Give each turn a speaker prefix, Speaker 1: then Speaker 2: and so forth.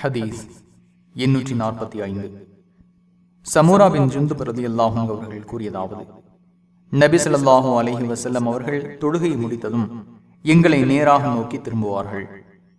Speaker 1: ஹதீஸ் எண்ணூற்றி நாற்பத்தி ஐந்து சமூராவின் ஜுந்து பிரதி அல்லாஹும் அவர்கள் கூறியதாவது நபிசல்லாஹூ அலஹி வசல்லம் அவர்கள் தொழுகை முடித்ததும் எங்களை நேராக நோக்கி திரும்புவார்கள்.